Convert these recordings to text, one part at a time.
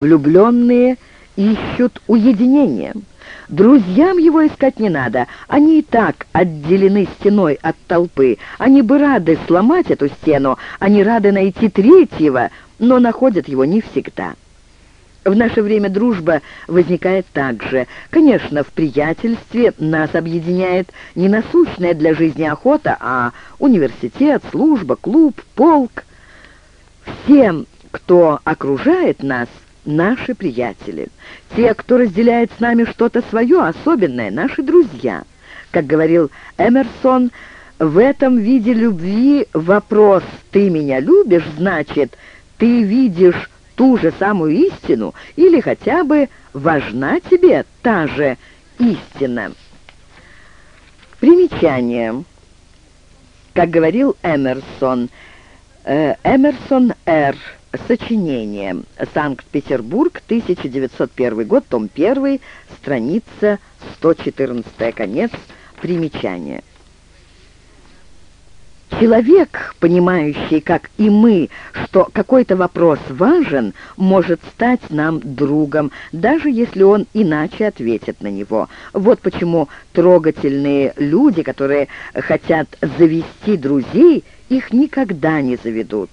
Влюбленные ищут уединения. Друзьям его искать не надо, они и так отделены стеной от толпы. Они бы рады сломать эту стену, они рады найти третьего, но находят его не всегда. В наше время дружба возникает так же. Конечно, в приятельстве нас объединяет не насущная для жизни охота, а университет, служба, клуб, полк. Всем, кто окружает нас – наши приятели. Те, кто разделяет с нами что-то свое особенное, наши друзья. Как говорил Эмерсон, в этом виде любви вопрос «ты меня любишь» значит «ты видишь ту же самую истину» или хотя бы «важна тебе та же истина». Примечание. Как говорил Эмерсон, э, Эмерсон Р. Сочинение. Санкт-Петербург, 1901 год, том 1, страница 114, конец примечания. Человек, понимающий, как и мы, что какой-то вопрос важен, может стать нам другом, даже если он иначе ответит на него. Вот почему трогательные люди, которые хотят завести друзей, их никогда не заведут.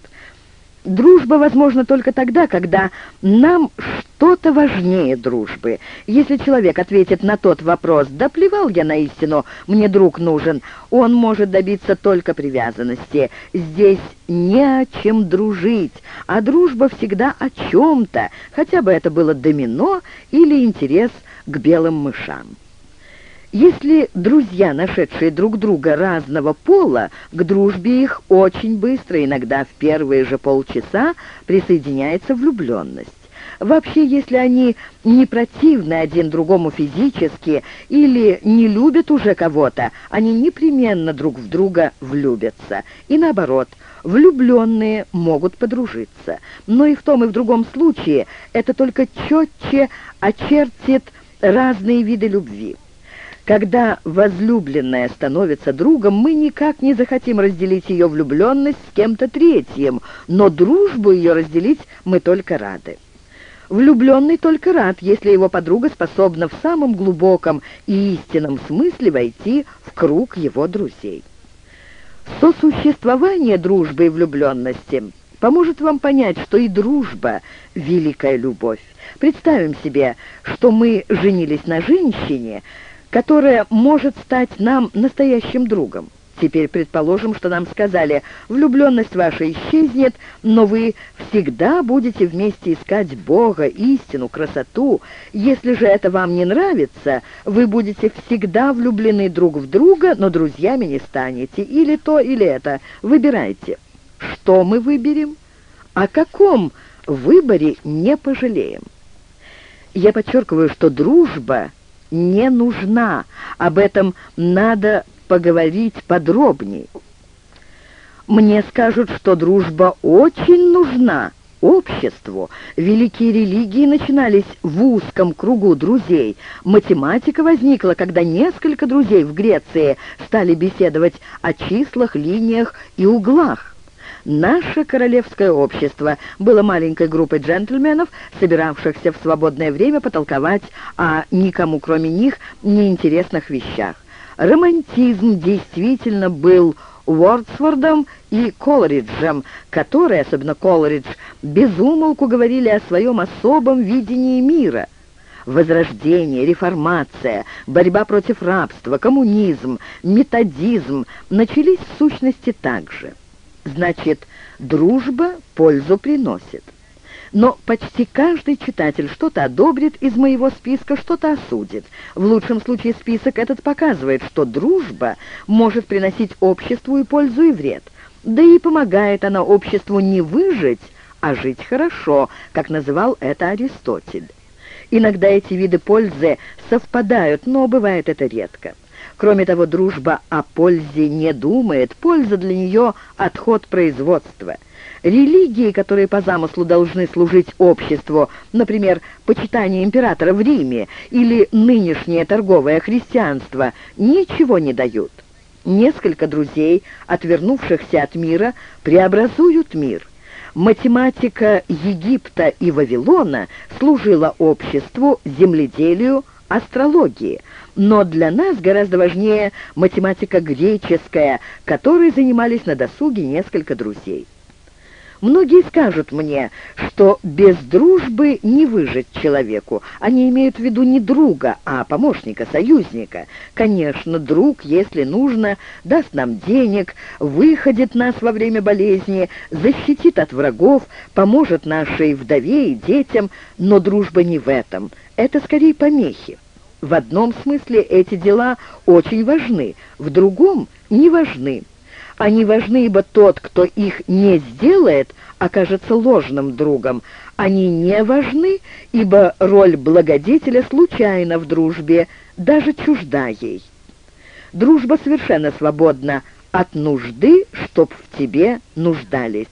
Дружба возможна только тогда, когда нам что-то важнее дружбы. Если человек ответит на тот вопрос «Да плевал я на истину, мне друг нужен», он может добиться только привязанности. Здесь не о чем дружить, а дружба всегда о чем-то, хотя бы это было домино или интерес к белым мышам. Если друзья, нашедшие друг друга разного пола, к дружбе их очень быстро, иногда в первые же полчаса, присоединяется влюбленность. Вообще, если они не противны один другому физически или не любят уже кого-то, они непременно друг в друга влюбятся. И наоборот, влюбленные могут подружиться. Но и в том, и в другом случае это только четче очертит разные виды любви. Когда возлюбленная становится другом, мы никак не захотим разделить ее влюбленность с кем-то третьим, но дружбу ее разделить мы только рады. Влюбленный только рад, если его подруга способна в самом глубоком и истинном смысле войти в круг его друзей. Сосуществование дружбы и влюбленности поможет вам понять, что и дружба — великая любовь. Представим себе, что мы женились на женщине — которая может стать нам настоящим другом. Теперь предположим, что нам сказали, влюбленность ваша исчезнет, но вы всегда будете вместе искать Бога, истину, красоту. Если же это вам не нравится, вы будете всегда влюблены друг в друга, но друзьями не станете. Или то, или это. Выбирайте. Что мы выберем? О каком выборе не пожалеем? Я подчеркиваю, что дружба не нужна. Об этом надо поговорить подробнее. Мне скажут, что дружба очень нужна обществу. Великие религии начинались в узком кругу друзей. Математика возникла, когда несколько друзей в Греции стали беседовать о числах, линиях и углах. Наше королевское общество было маленькой группой джентльменов, собиравшихся в свободное время потолковать о никому кроме них неинтересных вещах. Романтизм действительно был Уордсвордом и Колориджем, которые, особенно Колоридж, безумолку говорили о своем особом видении мира. Возрождение, реформация, борьба против рабства, коммунизм, методизм начались в сущности так же. Значит, дружба пользу приносит. Но почти каждый читатель что-то одобрит из моего списка, что-то осудит. В лучшем случае список этот показывает, что дружба может приносить обществу и пользу, и вред. Да и помогает она обществу не выжить, а жить хорошо, как называл это Аристотель. Иногда эти виды пользы совпадают, но бывает это редко. Кроме того, дружба о пользе не думает, польза для нее — отход производства. Религии, которые по замыслу должны служить обществу, например, почитание императора в Риме или нынешнее торговое христианство, ничего не дают. Несколько друзей, отвернувшихся от мира, преобразуют мир. Математика Египта и Вавилона служила обществу, земледелию, астрологии. Но для нас гораздо важнее математика греческая, которой занимались на досуге несколько друзей. Многие скажут мне, что без дружбы не выжить человеку. Они имеют в виду не друга, а помощника, союзника. Конечно, друг, если нужно, даст нам денег, выходит нас во время болезни, защитит от врагов, поможет нашей вдове и детям, но дружба не в этом. Это скорее помехи. В одном смысле эти дела очень важны, в другом не важны. Они важны, ибо тот, кто их не сделает, окажется ложным другом. Они не важны, ибо роль благодетеля случайна в дружбе, даже чужда ей. Дружба совершенно свободна от нужды, чтоб в тебе нуждались.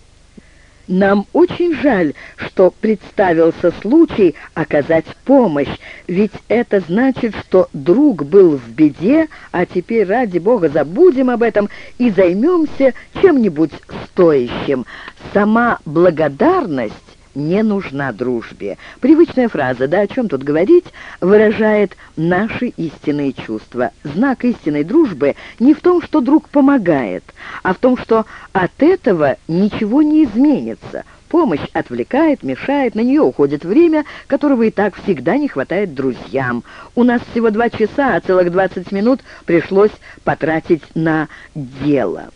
Нам очень жаль, что представился случай оказать помощь, ведь это значит, что друг был в беде, а теперь, ради бога, забудем об этом и займемся чем-нибудь стоящим. Сама благодарность не нужна дружбе. Привычная фраза, да о чем тут говорить, выражает наши истинные чувства. Знак истинной дружбы не в том, что друг помогает, а в том, что от этого ничего не изменится. Помощь отвлекает, мешает, на нее уходит время, которого и так всегда не хватает друзьям. У нас всего два часа, а целых двадцать минут пришлось потратить на дело.